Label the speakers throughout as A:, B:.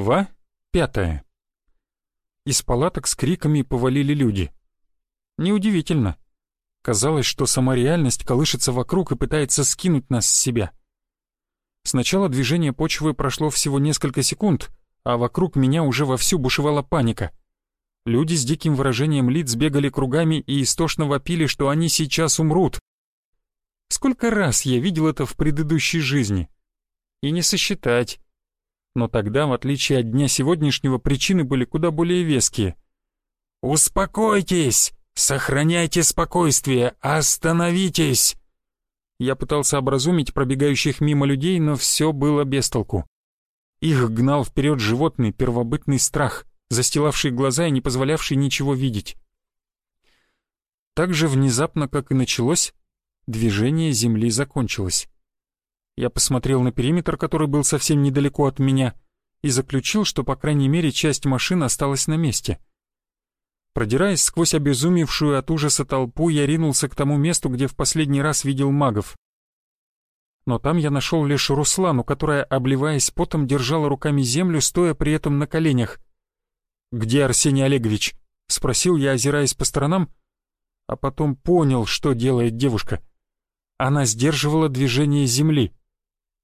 A: Глава пятая. Из палаток с криками повалили люди. Неудивительно. Казалось, что сама реальность колышется вокруг и пытается скинуть нас с себя. Сначала движение почвы прошло всего несколько секунд, а вокруг меня уже вовсю бушевала паника. Люди с диким выражением лиц бегали кругами и истошно вопили, что они сейчас умрут. Сколько раз я видел это в предыдущей жизни? И не сосчитать. Но тогда, в отличие от дня сегодняшнего, причины были куда более веские. «Успокойтесь! Сохраняйте спокойствие! Остановитесь!» Я пытался образумить пробегающих мимо людей, но все было без толку. Их гнал вперед животный первобытный страх, застилавший глаза и не позволявший ничего видеть. Так же внезапно, как и началось, движение Земли закончилось. Я посмотрел на периметр, который был совсем недалеко от меня, и заключил, что, по крайней мере, часть машин осталась на месте. Продираясь сквозь обезумевшую от ужаса толпу, я ринулся к тому месту, где в последний раз видел магов. Но там я нашел лишь Руслану, которая, обливаясь потом, держала руками землю, стоя при этом на коленях. «Где Арсений Олегович?» — спросил я, озираясь по сторонам, а потом понял, что делает девушка. Она сдерживала движение земли.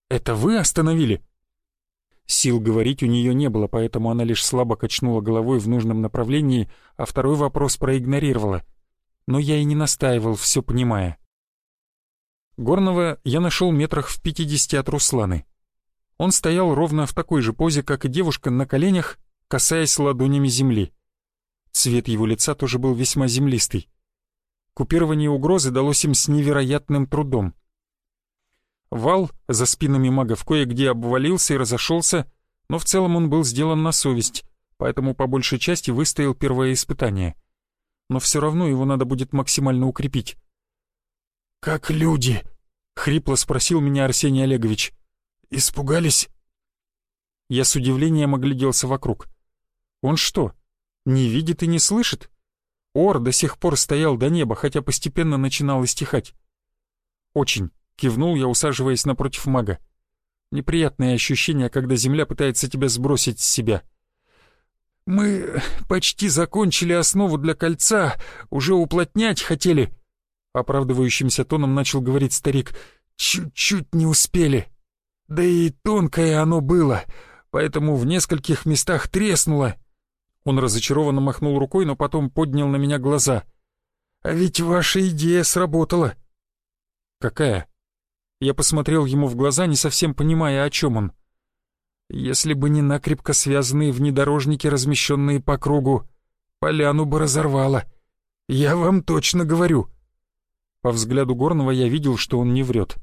A: «Это вы остановили?» Сил говорить у нее не было, поэтому она лишь слабо качнула головой в нужном направлении, а второй вопрос проигнорировала. Но я и не настаивал, все понимая. Горного я нашел метрах в пятидесяти от Русланы. Он стоял ровно в такой же позе, как и девушка, на коленях, касаясь ладонями земли. Цвет его лица тоже был весьма землистый. Купирование угрозы далось им с невероятным трудом — Вал за спинами магов кое-где обвалился и разошелся, но в целом он был сделан на совесть, поэтому по большей части выстоял первое испытание. Но все равно его надо будет максимально укрепить. «Как люди?» — хрипло спросил меня Арсений Олегович. «Испугались?» Я с удивлением огляделся вокруг. «Он что, не видит и не слышит?» Ор до сих пор стоял до неба, хотя постепенно начинал истихать. «Очень. Кивнул я, усаживаясь напротив мага. Неприятное ощущение, когда земля пытается тебя сбросить с себя. «Мы почти закончили основу для кольца, уже уплотнять хотели», — оправдывающимся тоном начал говорить старик. «Чуть-чуть не успели. Да и тонкое оно было, поэтому в нескольких местах треснуло». Он разочарованно махнул рукой, но потом поднял на меня глаза. «А ведь ваша идея сработала». «Какая?» Я посмотрел ему в глаза, не совсем понимая, о чем он. Если бы не накрепко связанные внедорожники, размещенные по кругу, поляну бы разорвало. Я вам точно говорю. По взгляду Горного я видел, что он не врет.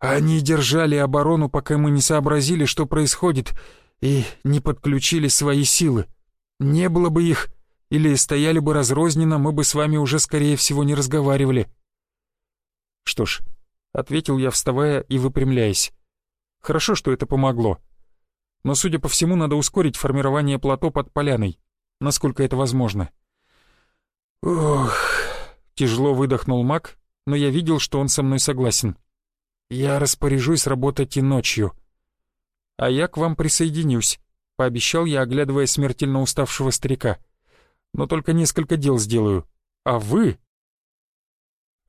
A: Они держали оборону, пока мы не сообразили, что происходит, и не подключили свои силы. Не было бы их, или стояли бы разрозненно, мы бы с вами уже, скорее всего, не разговаривали. Что ж, — ответил я, вставая и выпрямляясь. «Хорошо, что это помогло. Но, судя по всему, надо ускорить формирование плато под поляной, насколько это возможно». «Ох...» — тяжело выдохнул маг, но я видел, что он со мной согласен. «Я распоряжусь работать и ночью». «А я к вам присоединюсь», — пообещал я, оглядывая смертельно уставшего старика. «Но только несколько дел сделаю. А вы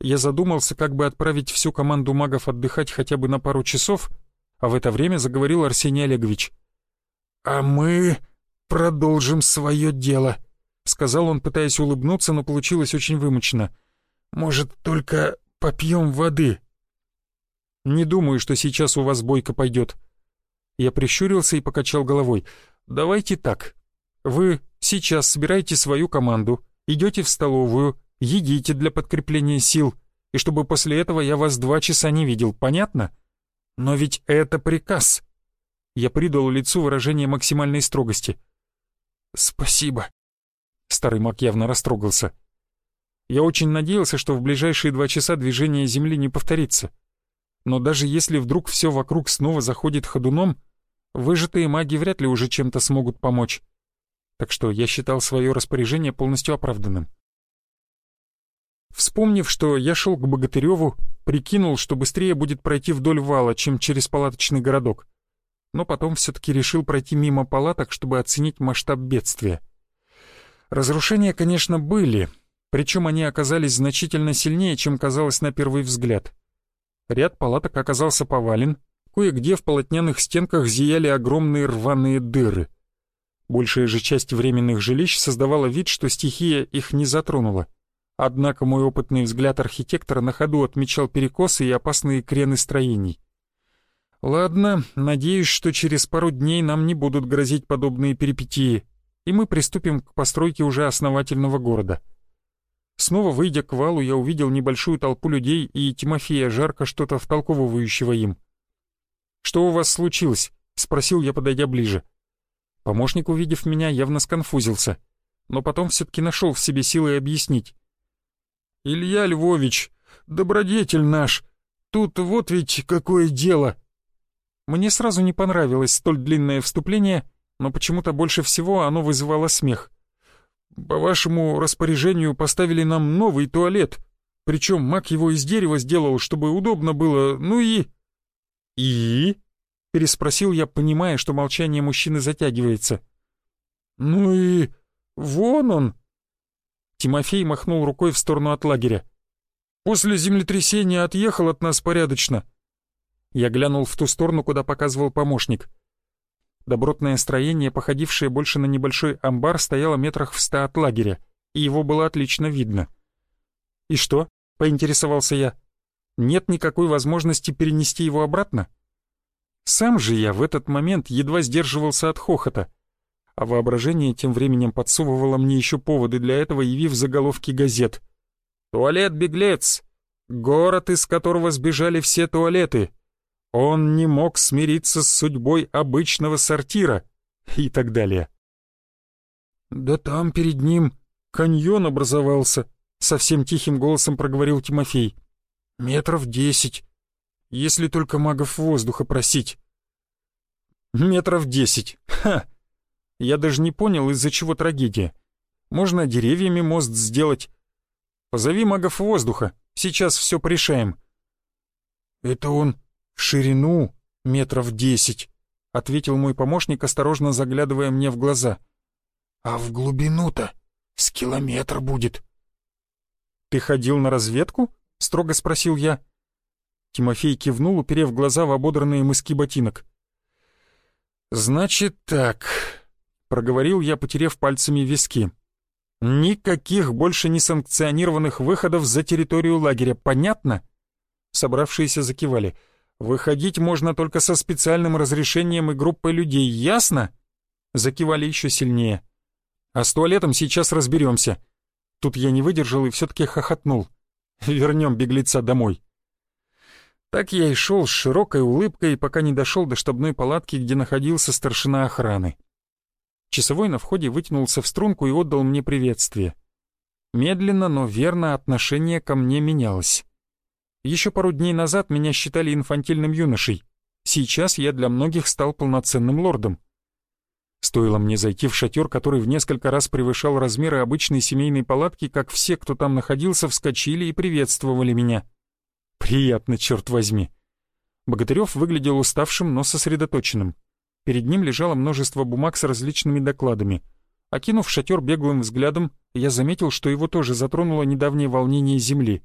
A: я задумался, как бы отправить всю команду магов отдыхать хотя бы на пару часов, а в это время заговорил Арсений Олегович. «А мы продолжим свое дело», — сказал он, пытаясь улыбнуться, но получилось очень вымученно. «Может, только попьем воды?» «Не думаю, что сейчас у вас бойко пойдет». Я прищурился и покачал головой. «Давайте так. Вы сейчас собираете свою команду, идете в столовую, едите для подкрепления сил, и чтобы после этого я вас два часа не видел, понятно? Но ведь это приказ. Я придал лицу выражение максимальной строгости. Спасибо. Старый маг явно растрогался. Я очень надеялся, что в ближайшие два часа движение Земли не повторится. Но даже если вдруг все вокруг снова заходит ходуном, выжатые маги вряд ли уже чем-то смогут помочь. Так что я считал свое распоряжение полностью оправданным. Вспомнив, что я шел к Богатыреву, прикинул, что быстрее будет пройти вдоль вала, чем через палаточный городок. но потом все-таки решил пройти мимо палаток, чтобы оценить масштаб бедствия. Разрушения, конечно, были, причем они оказались значительно сильнее, чем казалось на первый взгляд. Ряд палаток оказался повален, кое-где в полотняных стенках зияли огромные рваные дыры. Большая же часть временных жилищ создавала вид, что стихия их не затронула. Однако мой опытный взгляд архитектора на ходу отмечал перекосы и опасные крены строений. Ладно, надеюсь, что через пару дней нам не будут грозить подобные перипетии, и мы приступим к постройке уже основательного города. Снова выйдя к валу, я увидел небольшую толпу людей и Тимофея, жарко что-то втолковывающего им. «Что у вас случилось?» — спросил я, подойдя ближе. Помощник, увидев меня, явно сконфузился, но потом все-таки нашел в себе силы объяснить. «Илья Львович, добродетель наш, тут вот ведь какое дело!» Мне сразу не понравилось столь длинное вступление, но почему-то больше всего оно вызывало смех. «По вашему распоряжению поставили нам новый туалет, причем маг его из дерева сделал, чтобы удобно было, ну и...» «И?» — переспросил я, понимая, что молчание мужчины затягивается. «Ну и... вон он!» Тимофей махнул рукой в сторону от лагеря. «После землетрясения отъехал от нас порядочно». Я глянул в ту сторону, куда показывал помощник. Добротное строение, походившее больше на небольшой амбар, стояло метрах в ста от лагеря, и его было отлично видно. «И что?» — поинтересовался я. «Нет никакой возможности перенести его обратно?» Сам же я в этот момент едва сдерживался от хохота а воображение тем временем подсовывало мне еще поводы для этого, явив заголовки газет. «Туалет-беглец! Город, из которого сбежали все туалеты! Он не мог смириться с судьбой обычного сортира!» и так далее. «Да там перед ним каньон образовался», — совсем тихим голосом проговорил Тимофей. «Метров десять, если только магов воздуха просить». «Метров десять, ха!» Я даже не понял, из-за чего трагедия. Можно деревьями мост сделать. Позови магов воздуха, сейчас все порешаем. Это он в ширину метров десять, ответил мой помощник, осторожно заглядывая мне в глаза. А в глубину-то с километр будет. Ты ходил на разведку? строго спросил я. Тимофей кивнул, уперев глаза в ободранные мыски ботинок. «Значит так, проговорил я, потеряв пальцами виски. «Никаких больше несанкционированных выходов за территорию лагеря, понятно?» Собравшиеся закивали. «Выходить можно только со специальным разрешением и группой людей, ясно?» Закивали еще сильнее. «А с туалетом сейчас разберемся». Тут я не выдержал и все-таки хохотнул. «Вернем беглеца домой». Так я и шел с широкой улыбкой, пока не дошел до штабной палатки, где находился старшина охраны. Часовой на входе вытянулся в струнку и отдал мне приветствие. Медленно, но верно отношение ко мне менялось. Еще пару дней назад меня считали инфантильным юношей. Сейчас я для многих стал полноценным лордом. Стоило мне зайти в шатер, который в несколько раз превышал размеры обычной семейной палатки, как все, кто там находился, вскочили и приветствовали меня. Приятно, черт возьми. Богатырев выглядел уставшим, но сосредоточенным. Перед ним лежало множество бумаг с различными докладами. Окинув шатер беглым взглядом, я заметил, что его тоже затронуло недавнее волнение Земли.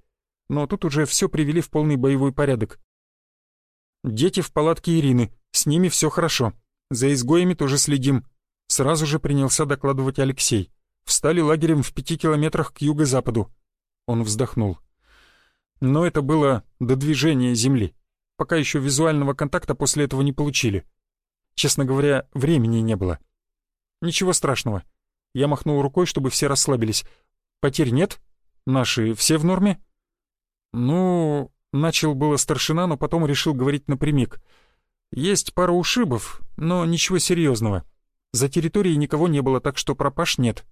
A: Но тут уже все привели в полный боевой порядок. «Дети в палатке Ирины, с ними все хорошо. За изгоями тоже следим». Сразу же принялся докладывать Алексей. «Встали лагерем в пяти километрах к юго-западу». Он вздохнул. Но это было до движения Земли. Пока еще визуального контакта после этого не получили. Честно говоря, времени не было. Ничего страшного. Я махнул рукой, чтобы все расслабились. Потерь нет? Наши все в норме? Ну, начал было старшина, но потом решил говорить напрямик. Есть пара ушибов, но ничего серьезного. За территорией никого не было, так что пропаж нет.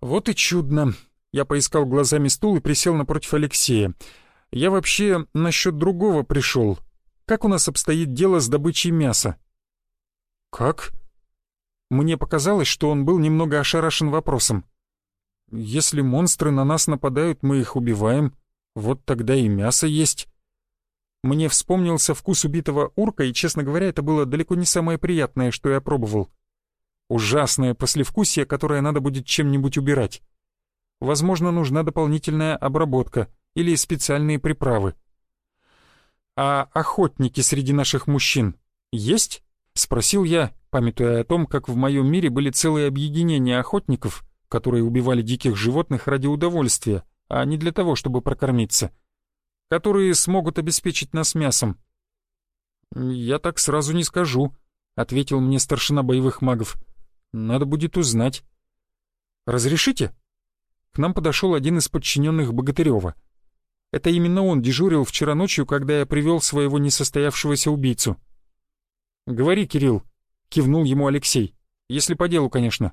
A: Вот и чудно. Я поискал глазами стул и присел напротив Алексея. Я вообще насчет другого пришел. Как у нас обстоит дело с добычей мяса? «Как?» Мне показалось, что он был немного ошарашен вопросом. «Если монстры на нас нападают, мы их убиваем. Вот тогда и мясо есть». Мне вспомнился вкус убитого урка, и, честно говоря, это было далеко не самое приятное, что я пробовал. Ужасное послевкусие, которое надо будет чем-нибудь убирать. Возможно, нужна дополнительная обработка или специальные приправы. «А охотники среди наших мужчин есть?» — спросил я, памятуя о том, как в моем мире были целые объединения охотников, которые убивали диких животных ради удовольствия, а не для того, чтобы прокормиться, которые смогут обеспечить нас мясом. «Я так сразу не скажу», — ответил мне старшина боевых магов. «Надо будет узнать». «Разрешите?» К нам подошел один из подчиненных Богатырева. Это именно он дежурил вчера ночью, когда я привел своего несостоявшегося убийцу. «Говори, Кирилл», — кивнул ему Алексей. «Если по делу, конечно».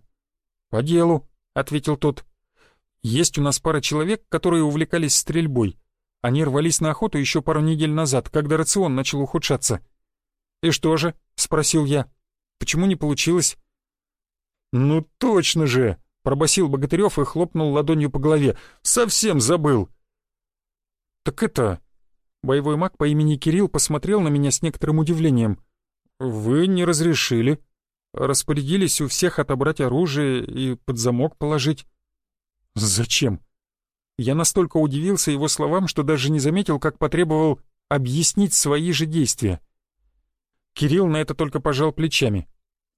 A: «По делу», — ответил тот. «Есть у нас пара человек, которые увлекались стрельбой. Они рвались на охоту еще пару недель назад, когда рацион начал ухудшаться». «И что же?» — спросил я. «Почему не получилось?» «Ну точно же!» Пробасил Богатырев и хлопнул ладонью по голове. «Совсем забыл!» «Так это...» Боевой маг по имени Кирилл посмотрел на меня с некоторым удивлением. «Вы не разрешили. Распорядились у всех отобрать оружие и под замок положить». «Зачем?» Я настолько удивился его словам, что даже не заметил, как потребовал объяснить свои же действия. Кирилл на это только пожал плечами.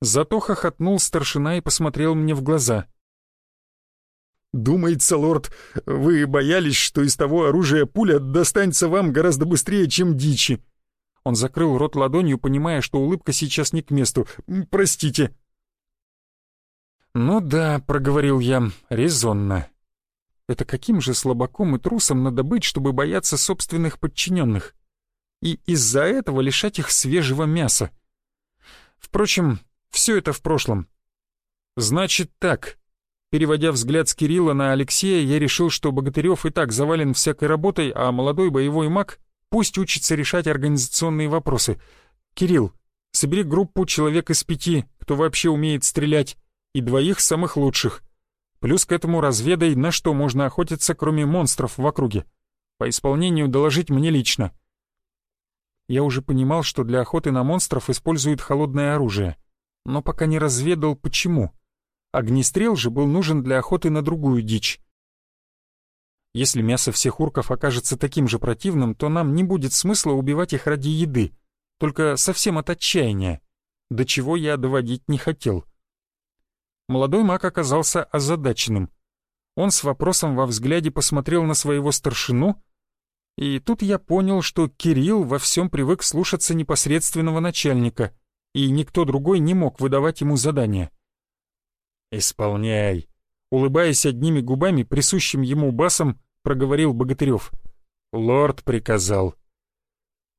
A: Зато хохотнул старшина и посмотрел мне в глаза. «Думается, лорд, вы боялись, что из того оружия пуля достанется вам гораздо быстрее, чем дичи». Он закрыл рот ладонью, понимая, что улыбка сейчас не к месту. «Простите». «Ну да», — проговорил я, — «резонно. Это каким же слабаком и трусом надо быть, чтобы бояться собственных подчиненных? И из-за этого лишать их свежего мяса? Впрочем, все это в прошлом. Значит так, Переводя взгляд с Кирилла на Алексея, я решил, что Богатырев и так завален всякой работой, а молодой боевой маг пусть учится решать организационные вопросы. «Кирилл, собери группу человек из пяти, кто вообще умеет стрелять, и двоих самых лучших. Плюс к этому разведай, на что можно охотиться, кроме монстров в округе. По исполнению доложить мне лично». Я уже понимал, что для охоты на монстров используют холодное оружие, но пока не разведал, почему. Огнестрел же был нужен для охоты на другую дичь. Если мясо всех урков окажется таким же противным, то нам не будет смысла убивать их ради еды, только совсем от отчаяния, до чего я доводить не хотел. Молодой маг оказался озадаченным. Он с вопросом во взгляде посмотрел на своего старшину, и тут я понял, что Кирилл во всем привык слушаться непосредственного начальника, и никто другой не мог выдавать ему задания. «Исполняй!» Улыбаясь одними губами, присущим ему басом, проговорил Богатырев. «Лорд приказал».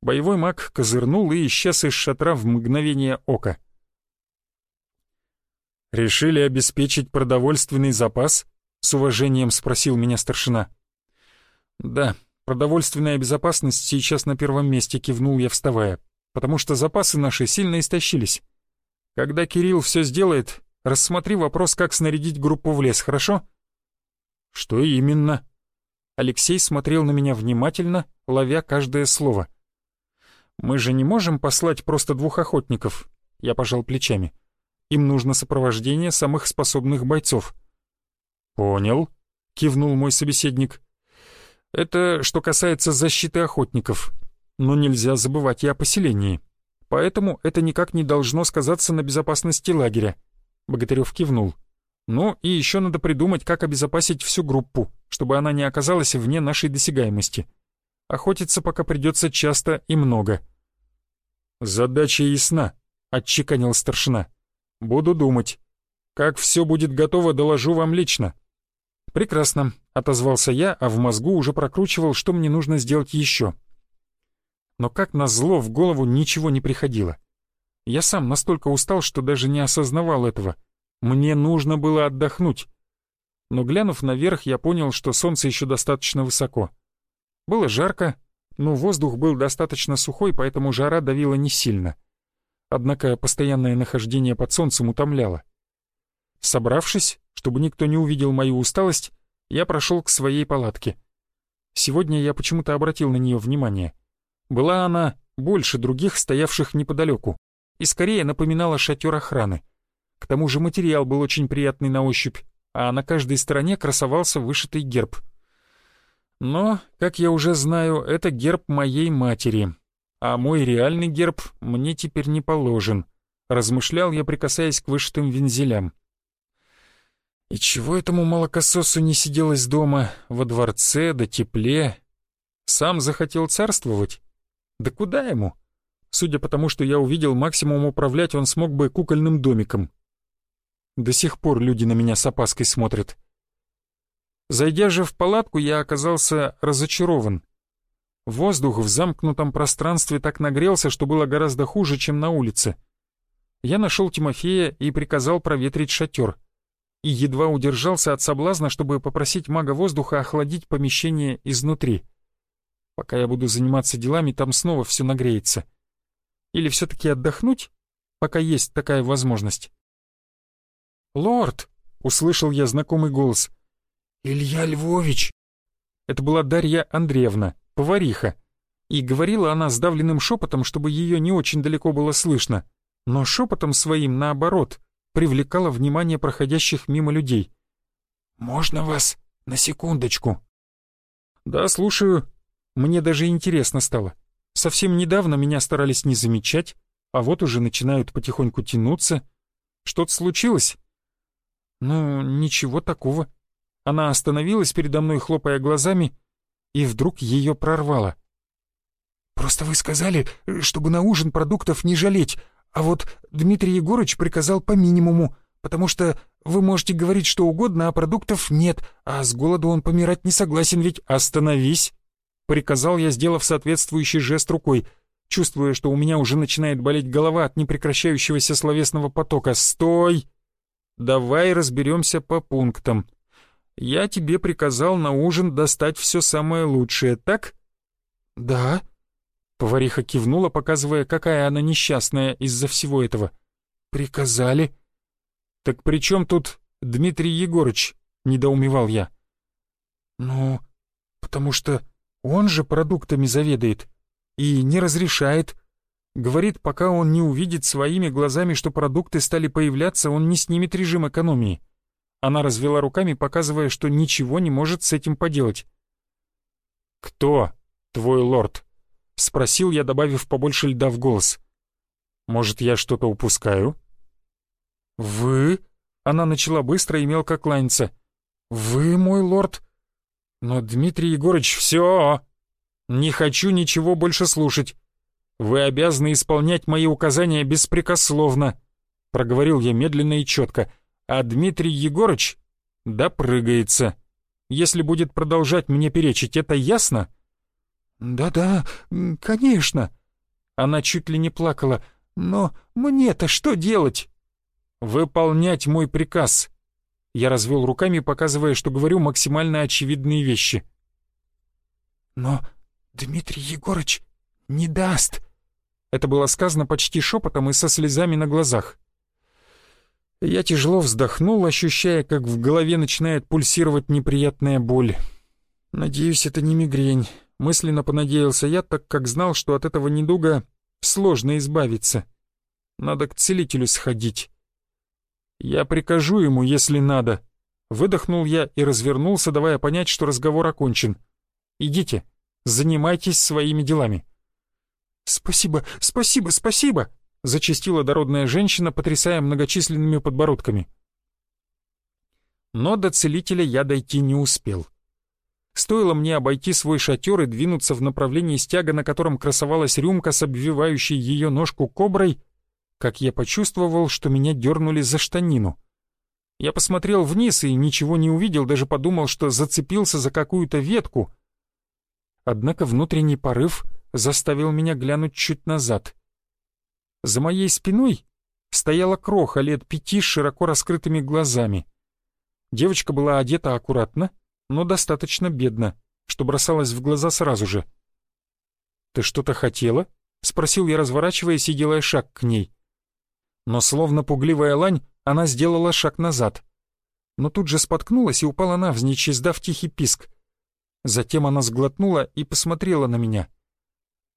A: Боевой маг козырнул и исчез из шатра в мгновение ока. «Решили обеспечить продовольственный запас?» — с уважением спросил меня старшина. «Да, продовольственная безопасность сейчас на первом месте», — кивнул я, вставая, «потому что запасы наши сильно истощились. Когда Кирилл все сделает, Рассмотри вопрос, как снарядить группу в лес, хорошо?» «Что именно?» Алексей смотрел на меня внимательно, ловя каждое слово. «Мы же не можем послать просто двух охотников», — я пожал плечами. «Им нужно сопровождение самых способных бойцов». «Понял», — кивнул мой собеседник. «Это что касается защиты охотников. Но нельзя забывать и о поселении. Поэтому это никак не должно сказаться на безопасности лагеря. Богатырев кивнул. «Ну и еще надо придумать, как обезопасить всю группу, чтобы она не оказалась вне нашей досягаемости. Охотиться пока придется часто и много». «Задача ясна», — отчеканил старшина. «Буду думать. Как все будет готово, доложу вам лично». «Прекрасно», — отозвался я, а в мозгу уже прокручивал, что мне нужно сделать еще. Но как назло в голову ничего не приходило. Я сам настолько устал, что даже не осознавал этого. Мне нужно было отдохнуть. Но глянув наверх, я понял, что солнце еще достаточно высоко. Было жарко, но воздух был достаточно сухой, поэтому жара давила не сильно. Однако постоянное нахождение под солнцем утомляло. Собравшись, чтобы никто не увидел мою усталость, я прошел к своей палатке. Сегодня я почему-то обратил на нее внимание. Была она больше других, стоявших неподалеку, и скорее напоминала шатер охраны. К тому же материал был очень приятный на ощупь, а на каждой стороне красовался вышитый герб. Но, как я уже знаю, это герб моей матери, а мой реальный герб мне теперь не положен, размышлял я, прикасаясь к вышитым вензелям. И чего этому молокососу не сиделось дома, во дворце, да тепле? Сам захотел царствовать? Да куда ему? Судя по тому, что я увидел, максимум управлять он смог бы кукольным домиком. До сих пор люди на меня с опаской смотрят. Зайдя же в палатку, я оказался разочарован. Воздух в замкнутом пространстве так нагрелся, что было гораздо хуже, чем на улице. Я нашел Тимофея и приказал проветрить шатер. И едва удержался от соблазна, чтобы попросить мага воздуха охладить помещение изнутри. Пока я буду заниматься делами, там снова все нагреется. Или все-таки отдохнуть, пока есть такая возможность? «Лорд!» — услышал я знакомый голос. «Илья Львович!» Это была Дарья Андреевна, повариха. И говорила она сдавленным шепотом, чтобы ее не очень далеко было слышно. Но шепотом своим, наоборот, привлекала внимание проходящих мимо людей. «Можно вас на секундочку?» «Да, слушаю», мне даже интересно стало. Совсем недавно меня старались не замечать, а вот уже начинают потихоньку тянуться. Что-то случилось? Ну, ничего такого. Она остановилась передо мной, хлопая глазами, и вдруг ее прорвало. «Просто вы сказали, чтобы на ужин продуктов не жалеть, а вот Дмитрий Егорыч приказал по минимуму, потому что вы можете говорить что угодно, а продуктов нет, а с голоду он помирать не согласен, ведь остановись!» Приказал я, сделав соответствующий жест рукой, чувствуя, что у меня уже начинает болеть голова от непрекращающегося словесного потока. «Стой! Давай разберемся по пунктам. Я тебе приказал на ужин достать все самое лучшее, так?» «Да». Повариха кивнула, показывая, какая она несчастная из-за всего этого. «Приказали». «Так при чем тут Дмитрий Егорыч?» — недоумевал я. «Ну, потому что он же продуктами заведует и не разрешает. Говорит, пока он не увидит своими глазами, что продукты стали появляться, он не снимет режим экономии. Она развела руками, показывая, что ничего не может с этим поделать. «Кто твой лорд?» — спросил я, добавив побольше льда в голос. «Может, я что-то упускаю?» «Вы?» — она начала быстро и мелко кланяться. «Вы мой лорд?» «Но, Дмитрий Егорыч, все! Не хочу ничего больше слушать. Вы обязаны исполнять мои указания беспрекословно», — проговорил я медленно и четко, «а Дмитрий Егорыч допрыгается. Если будет продолжать мне перечить, это ясно?» «Да-да, конечно». Она чуть ли не плакала. «Но мне-то что делать?» «Выполнять мой приказ», я развел руками, показывая, что говорю максимально очевидные вещи. «Но Дмитрий Егорыч не даст!» Это было сказано почти шепотом и со слезами на глазах. Я тяжело вздохнул, ощущая, как в голове начинает пульсировать неприятная боль. «Надеюсь, это не мигрень», — мысленно понадеялся я, так как знал, что от этого недуга сложно избавиться. Надо к целителю сходить. «Я прикажу ему, если надо». Выдохнул я и развернулся, давая понять, что разговор окончен. «Идите, занимайтесь своими делами». «Спасибо, спасибо, спасибо!» — зачастила дородная женщина, потрясая многочисленными подбородками. Но до целителя я дойти не успел. Стоило мне обойти свой шатер и двинуться в направлении стяга, на котором красовалась рюмка с обвивающей ее ножку коброй, как я почувствовал, что меня дернули за штанину. Я посмотрел вниз и ничего не увидел, даже подумал, что зацепился за какую-то ветку. Однако внутренний порыв заставил меня глянуть чуть назад. За моей спиной стояла кроха лет пяти с широко раскрытыми глазами. Девочка была одета аккуратно, но достаточно бедно, что бросалось в глаза сразу же. «Ты что-то хотела?» — спросил я, разворачиваясь и делая шаг к ней но словно пугливая лань она сделала шаг назад. Но тут же споткнулась и упала навзничь, издав тихий писк. Затем она сглотнула и посмотрела на меня.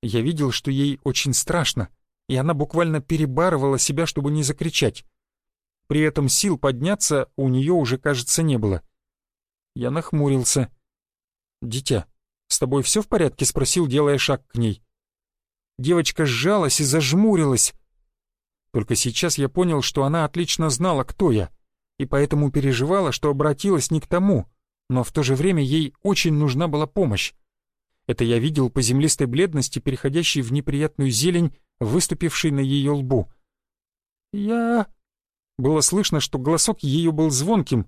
A: Я видел, что ей очень страшно, и она буквально перебарывала себя, чтобы не закричать. При этом сил подняться у нее уже, кажется, не было. Я нахмурился. «Дитя, с тобой все в порядке?» — спросил, делая шаг к ней. Девочка сжалась и зажмурилась. Только сейчас я понял, что она отлично знала, кто я, и поэтому переживала, что обратилась не к тому, но в то же время ей очень нужна была помощь. Это я видел по землистой бледности, переходящей в неприятную зелень, выступившей на ее лбу. «Я...» Было слышно, что голосок ее был звонким,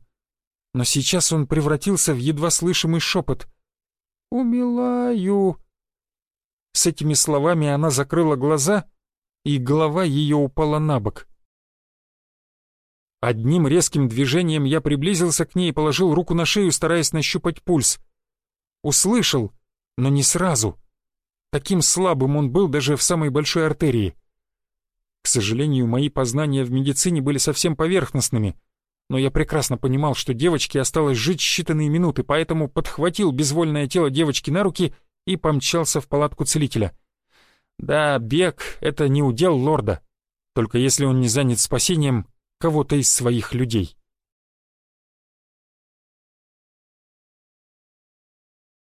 A: но сейчас он превратился в едва слышимый шепот. «Умилаю...» С этими словами она закрыла глаза, и голова ее упала на бок. Одним резким движением я приблизился к ней и положил руку на шею, стараясь нащупать пульс. Услышал, но не сразу. Таким слабым он был даже в самой большой артерии. К сожалению, мои познания в медицине были совсем поверхностными, но я прекрасно понимал, что девочке осталось жить считанные минуты, поэтому подхватил безвольное тело девочки на руки и помчался в палатку целителя. Да, бег — это не удел лорда, только если он не занят спасением кого-то из своих людей.